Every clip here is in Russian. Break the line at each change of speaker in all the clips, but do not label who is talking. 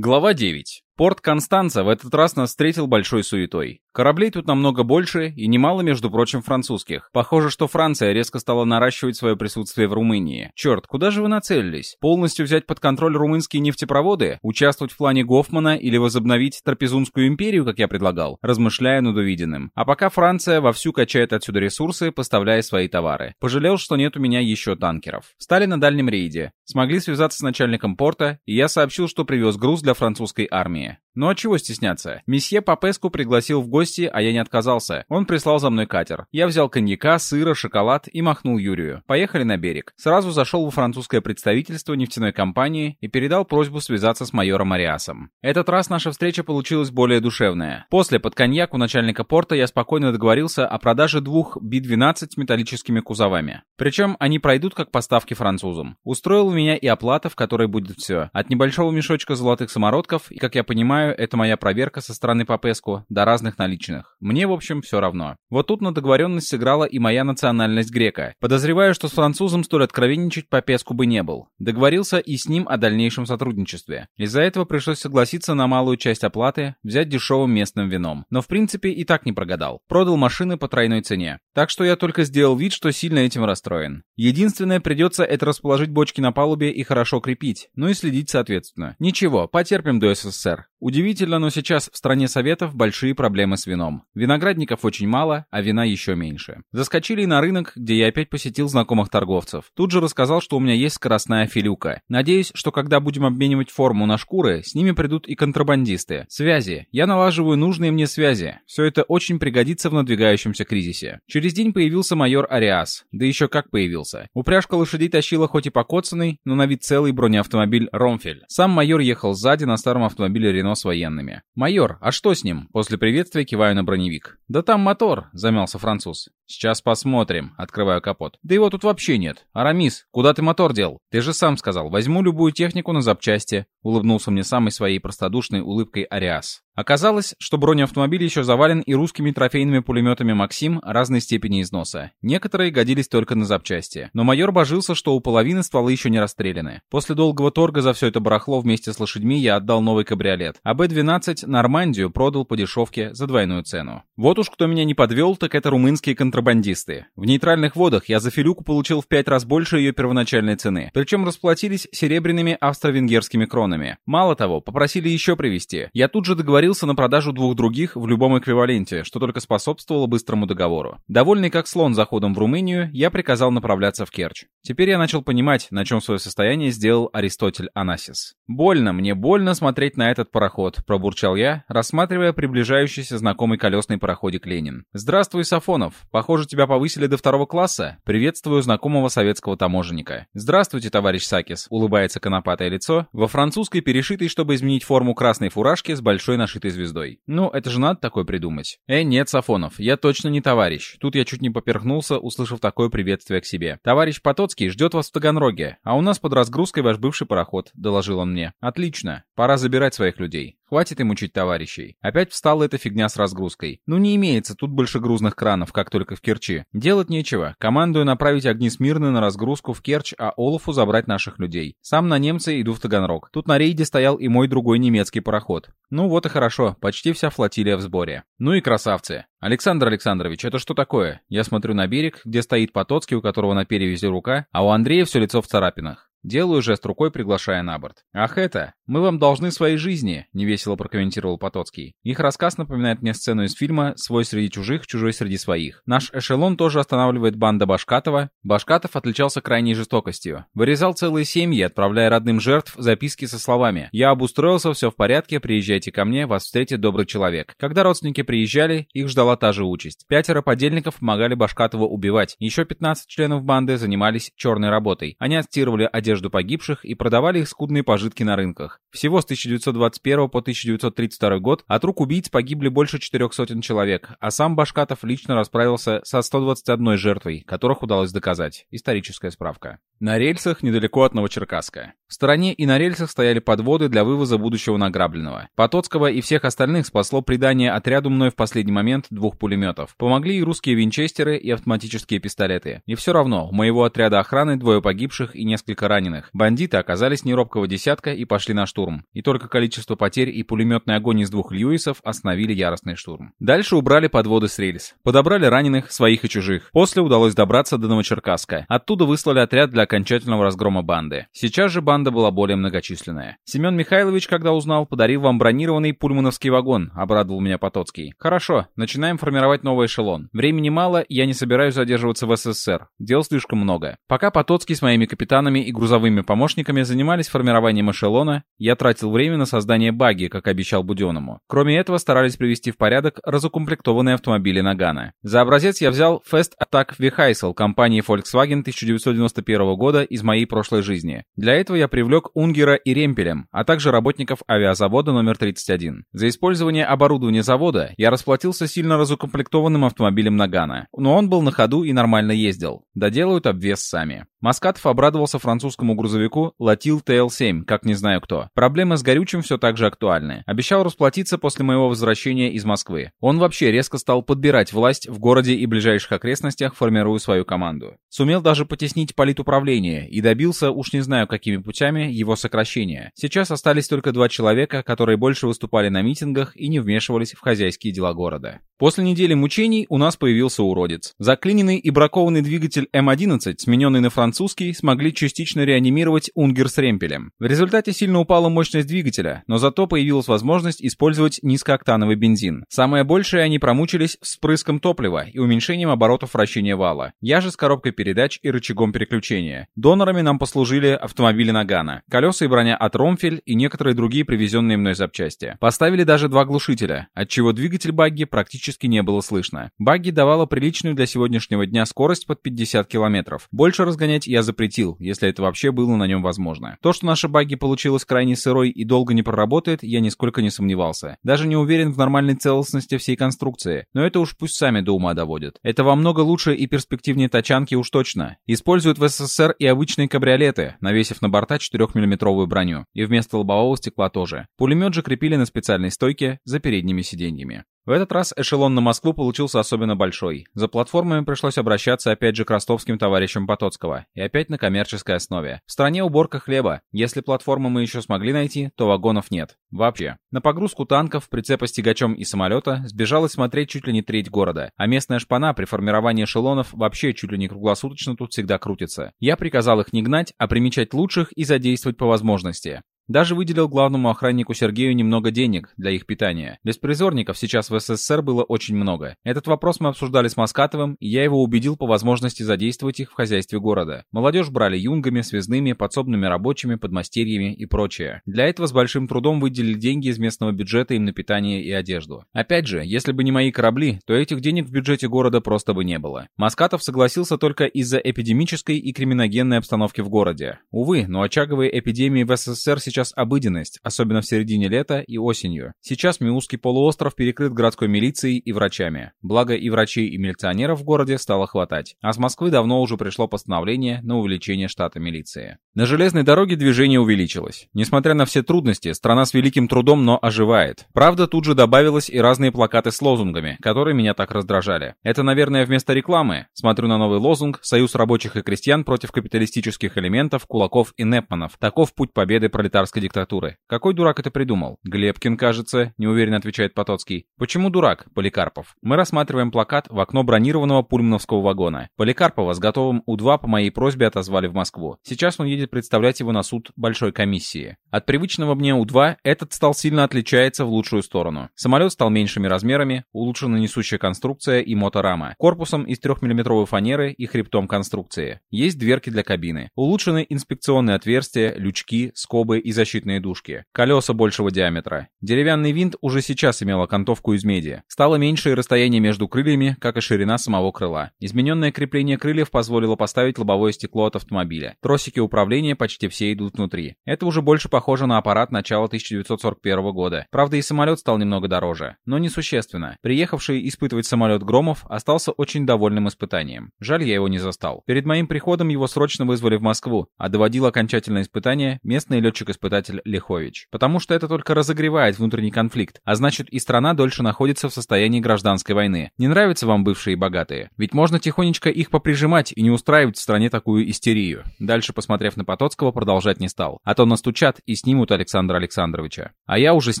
Глава 9. Порт Констанца в этот раз нас встретил большой суетой. Кораблей тут намного больше и немало, между прочим, французских. Похоже, что Франция резко стала наращивать свое присутствие в Румынии. Черт, куда же вы нацелились? Полностью взять под контроль румынские нефтепроводы? Участвовать в плане Гофмана или возобновить Трапезунскую империю, как я предлагал? Размышляя над увиденным. А пока Франция вовсю качает отсюда ресурсы, поставляя свои товары. Пожалел, что нет у меня еще танкеров. Стали на дальнем рейде. Смогли связаться с начальником порта, и я сообщил, что привез груз для французской армии. Ну а чего стесняться? Месье Папеску пригласил в гости, а я не отказался. Он прислал за мной катер. Я взял коньяка, сыра, шоколад и махнул Юрию. Поехали на берег. Сразу зашел во французское представительство нефтяной компании и передал просьбу связаться с майором Ариасом. Этот раз наша встреча получилась более душевная. После под коньяк у начальника порта я спокойно договорился о продаже двух Би-12 с металлическими кузовами. Причем они пройдут как поставки французам. Устроил у меня и оплата, в которой будет все. От небольшого мешочка золотых самородков и, как я понимаю, это моя проверка со стороны Попеску до разных наличных. Мне, в общем, все равно. Вот тут на договоренность сыграла и моя национальность грека. Подозреваю, что с французом столь откровенничать Попеску бы не был. Договорился и с ним о дальнейшем сотрудничестве. Из-за этого пришлось согласиться на малую часть оплаты, взять дешевым местным вином. Но в принципе и так не прогадал. Продал машины по тройной цене. Так что я только сделал вид, что сильно этим расстроен. Единственное, придется это расположить бочки на палубе и хорошо крепить. Ну и следить соответственно. Ничего, потерпим до СССР. Удивительно, но сейчас в стране Советов большие проблемы с вином. Виноградников очень мало, а вина еще меньше. Заскочили на рынок, где я опять посетил знакомых торговцев. Тут же рассказал, что у меня есть скоростная филюка. Надеюсь, что когда будем обменивать форму на шкуры, с ними придут и контрабандисты. Связи. Я налаживаю нужные мне связи. Все это очень пригодится в надвигающемся кризисе. Через день появился майор Ариас. Да еще как появился. Упряжка лошадей тащила хоть и покоцанный, но на вид целый бронеавтомобиль «Ромфель». Сам майор ехал сзади на старом автомобиле «Рено» с военными. «Майор, а что с ним?» После приветствия киваю на броневик. «Да там мотор», — замялся француз. «Сейчас посмотрим», — открываю капот. «Да его тут вообще нет. Арамис, куда ты мотор дел? Ты же сам сказал, возьму любую технику на запчасти», — улыбнулся мне самой своей простодушной улыбкой Ариас. Оказалось, что бронеавтомобиль еще завален и русскими трофейными пулеметами «Максим» разной степени износа. Некоторые годились только на запчасти. Но майор божился, что у половины стволы еще не расстреляны. После долгого торга за все это барахло вместе с лошадьми я отдал новый кабриолет. А Б-12 Нормандию продал по дешевке за двойную цену. Вот уж кто меня не подвел, так это румынские контрабандисты. В нейтральных водах я за филюку получил в пять раз больше ее первоначальной цены. Причем расплатились серебряными австро-венгерскими кронами. Мало того, попросили еще привезти. Я тут же договорился договорился на продажу двух других в любом эквиваленте, что только способствовало быстрому договору. Довольный как слон заходом в Румынию, я приказал направляться в Керчь. Теперь я начал понимать, на чем свое состояние сделал Аристотель Анасис. «Больно, мне больно смотреть на этот пароход», — пробурчал я, рассматривая приближающийся знакомый колесный пароходик «Ленин». «Здравствуй, Сафонов. Похоже, тебя повысили до второго класса. Приветствую знакомого советского таможенника». «Здравствуйте, товарищ Сакис», — улыбается конопатое лицо, во французской перешитой, чтобы изменить форму красной фуражки с большой нашивкой нашитой звездой. Ну, это же надо такое придумать. Э, нет, Сафонов, я точно не товарищ. Тут я чуть не поперхнулся, услышав такое приветствие к себе. Товарищ Потоцкий ждет вас в Таганроге, а у нас под разгрузкой ваш бывший пароход, доложил он мне. Отлично, пора забирать своих людей. Хватит им учить товарищей. Опять встала эта фигня с разгрузкой. Ну не имеется тут больше грузных кранов, как только в Керчи. Делать нечего. Командую направить огни Смирны на разгрузку в Керчь, а Олафу забрать наших людей. Сам на немцы иду в Таганрог. Тут на рейде стоял и мой другой немецкий пароход. Ну вот и хорошо, почти вся флотилия в сборе. Ну и красавцы. «Александр Александрович, это что такое?» Я смотрю на берег, где стоит Потоцкий, у которого на перевязи рука, а у Андрея все лицо в царапинах. Делаю жест рукой, приглашая на борт. «Ах это! Мы вам должны своей жизни!» — невесело прокомментировал Потоцкий. Их рассказ напоминает мне сцену из фильма «Свой среди чужих, чужой среди своих». Наш эшелон тоже останавливает банда Башкатова. Башкатов отличался крайней жестокостью. Вырезал целые семьи, отправляя родным жертв записки со словами «Я обустроился, все в порядке, приезжайте ко мне, вас встретит добрый человек». Когда родственники приезжали, их ждала та же участь. Пятеро подельников помогали Башкатову убивать. Еще 15 членов банды занимались черной работой. Они отстирывали одежду одежду погибших и продавали их скудные пожитки на рынках. Всего с 1921 по 1932 год от рук убийц погибли больше четырех сотен человек, а сам Башкатов лично расправился со 121 жертвой, которых удалось доказать. Историческая справка. На рельсах недалеко от Новочеркасска. В стороне и на рельсах стояли подводы для вывоза будущего награбленного. Потоцкого и всех остальных спасло придание отряду мной в последний момент двух пулеметов. Помогли и русские винчестеры, и автоматические пистолеты. И все равно, у моего отряда охраны двое погибших и несколько раненых. Бандиты оказались неробкого десятка и пошли на штурм. И только количество потерь и пулеметный огонь из двух Льюисов остановили яростный штурм. Дальше убрали подводы с рельс. Подобрали раненых, своих и чужих. После удалось добраться до Новочеркасска. Оттуда выслали отряд для окончательного разгрома банды. Сейчас же банда была более многочисленная. Семен Михайлович, когда узнал, подарил вам бронированный пульмановский вагон, обрадовал меня Потоцкий. Хорошо, начинаем формировать новый эшелон. Времени мало, я не собираюсь задерживаться в СССР. Дел слишком много. Пока Потоцкий с моими капитанами и грузовыми помощниками занимались формированием эшелона, я тратил время на создание баги, как обещал Буденному. Кроме этого, старались привести в порядок разукомплектованные автомобили Нагана. За образец я взял Fast Attack Vehicle компании Volkswagen 1991 года из моей прошлой жизни. Для этого я привлек Унгера и Ремпелем, а также работников авиазавода номер 31. За использование оборудования завода я расплатился сильно разукомплектованным автомобилем Нагана, но он был на ходу и нормально ездил. Доделают обвес сами. Маскатов обрадовался французскому грузовику Латил TL7, как не знаю кто. Проблемы с горючим все так же актуальны. Обещал расплатиться после моего возвращения из Москвы. Он вообще резко стал подбирать власть в городе и ближайших окрестностях, формируя свою команду. Сумел даже потеснить политуправление и добился, уж не знаю какими путями, его сокращения. Сейчас остались только два человека, которые больше выступали на митингах и не вмешивались в хозяйские дела города. После недели мучений у нас появился уродец. Заклиненный и бракованный двигатель М11, смененный на французский, смогли частично реанимировать Унгер с ремпелем. В результате сильно упала мощность двигателя, но зато появилась возможность использовать низкооктановый бензин. Самое большее они промучились вспрыском топлива и уменьшением оборотов вращения вала. Я же с коробкой передач и рычагом переключения. Донорами нам послужили автомобили Нагана, колеса и броня от Ромфель и некоторые другие привезенные мной запчасти. Поставили даже два глушителя, отчего двигатель багги практически не было слышно. Багги давала приличную для сегодняшнего дня скорость под 50 км. Больше разгонять я запретил, если это вообще было на нем возможно. То, что наша багги получилась крайне сырой и долго не проработает, я нисколько не сомневался. Даже не уверен в нормальной целостности всей конструкции. Но это уж пусть сами до ума доводят. Это во много лучше и перспективнее тачанки уж точно. Используют в СССР и обычные кабриолеты, навесив на борта 4-мм броню. И вместо лобового стекла тоже. Пулемет же крепили на специальной стойке за передними сиденьями. В этот раз эшелон на Москву получился особенно большой. За платформами пришлось обращаться опять же к ростовским товарищам Потоцкого. И опять на коммерческой основе. В стране уборка хлеба. Если платформы мы еще смогли найти, то вагонов нет. Вообще. На погрузку танков, прицепа с тягачом и самолета сбежалось смотреть чуть ли не треть города. А местная шпана при формировании эшелонов вообще чуть ли не круглосуточно тут всегда крутится. Я приказал их не гнать, а примечать лучших и задействовать по возможности. Даже выделил главному охраннику Сергею немного денег для их питания. Беспризорников сейчас в СССР было очень много. Этот вопрос мы обсуждали с Маскатовым, и я его убедил по возможности задействовать их в хозяйстве города. Молодежь брали юнгами, связными, подсобными рабочими, подмастерьями и прочее. Для этого с большим трудом выделили деньги из местного бюджета им на питание и одежду. Опять же, если бы не мои корабли, то этих денег в бюджете города просто бы не было. Маскатов согласился только из-за эпидемической и криминогенной обстановки в городе. Увы, но очаговые эпидемии в СССР сейчас сейчас обыденность, особенно в середине лета и осенью. Сейчас Миусский полуостров перекрыт городской милицией и врачами. Благо и врачей, и милиционеров в городе стало хватать. А с Москвы давно уже пришло постановление на увеличение штата милиции. На железной дороге движение увеличилось. Несмотря на все трудности, страна с великим трудом, но оживает. Правда, тут же добавилось и разные плакаты с лозунгами, которые меня так раздражали. Это, наверное, вместо рекламы. Смотрю на новый лозунг «Союз рабочих и крестьян против капиталистических элементов, кулаков и непманов. Таков путь победы пролетарского царской диктатуры. Какой дурак это придумал? Глебкин, кажется, неуверенно отвечает Потоцкий. Почему дурак? Поликарпов. Мы рассматриваем плакат в окно бронированного пульмановского вагона. Поликарпова с готовым У-2 по моей просьбе отозвали в Москву. Сейчас он едет представлять его на суд большой комиссии. От привычного мне У-2 этот стал сильно отличается в лучшую сторону. Самолет стал меньшими размерами, улучшена несущая конструкция и моторама. Корпусом из 3-мм фанеры и хребтом конструкции. Есть дверки для кабины. Улучшены инспекционные отверстия, лючки, скобы и защитные дужки. Колеса большего диаметра. Деревянный винт уже сейчас имел окантовку из меди. Стало меньшее расстояние между крыльями, как и ширина самого крыла. Измененное крепление крыльев позволило поставить лобовое стекло от автомобиля. Тросики управления почти все идут внутри. Это уже больше похоже на аппарат начала 1941 года. Правда, и самолет стал немного дороже. Но несущественно. Приехавший испытывать самолет Громов остался очень довольным испытанием. Жаль, я его не застал. Перед моим приходом его срочно вызвали в Москву, а доводил окончательное испытание местный летчик контр-испытатель Лихович. «Потому что это только разогревает внутренний конфликт, а значит и страна дольше находится в состоянии гражданской войны. Не нравятся вам бывшие богатые? Ведь можно тихонечко их поприжимать и не устраивать в стране такую истерию». Дальше, посмотрев на Потоцкого, продолжать не стал. А то настучат и снимут Александра Александровича. А я уже с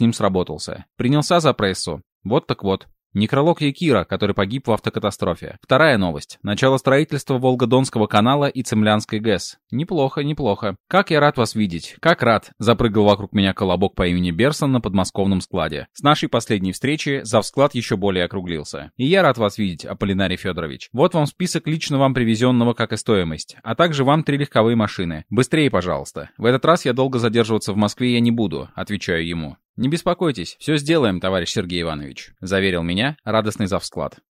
ним сработался. Принялся за прессу. Вот так вот. Некролог Якира, который погиб в автокатастрофе. Вторая новость. Начало строительства Волгодонского канала и Цемлянской ГЭС. Неплохо, неплохо. Как я рад вас видеть. Как рад. Запрыгал вокруг меня колобок по имени Берсон на подмосковном складе. С нашей последней встречи завсклад еще более округлился. И я рад вас видеть, Аполлинарий Федорович. Вот вам список лично вам привезенного, как и стоимость. А также вам три легковые машины. Быстрее, пожалуйста. В этот раз я долго задерживаться в Москве я не буду, отвечаю ему. «Не беспокойтесь, все сделаем, товарищ Сергей Иванович», — заверил меня радостный завсклад.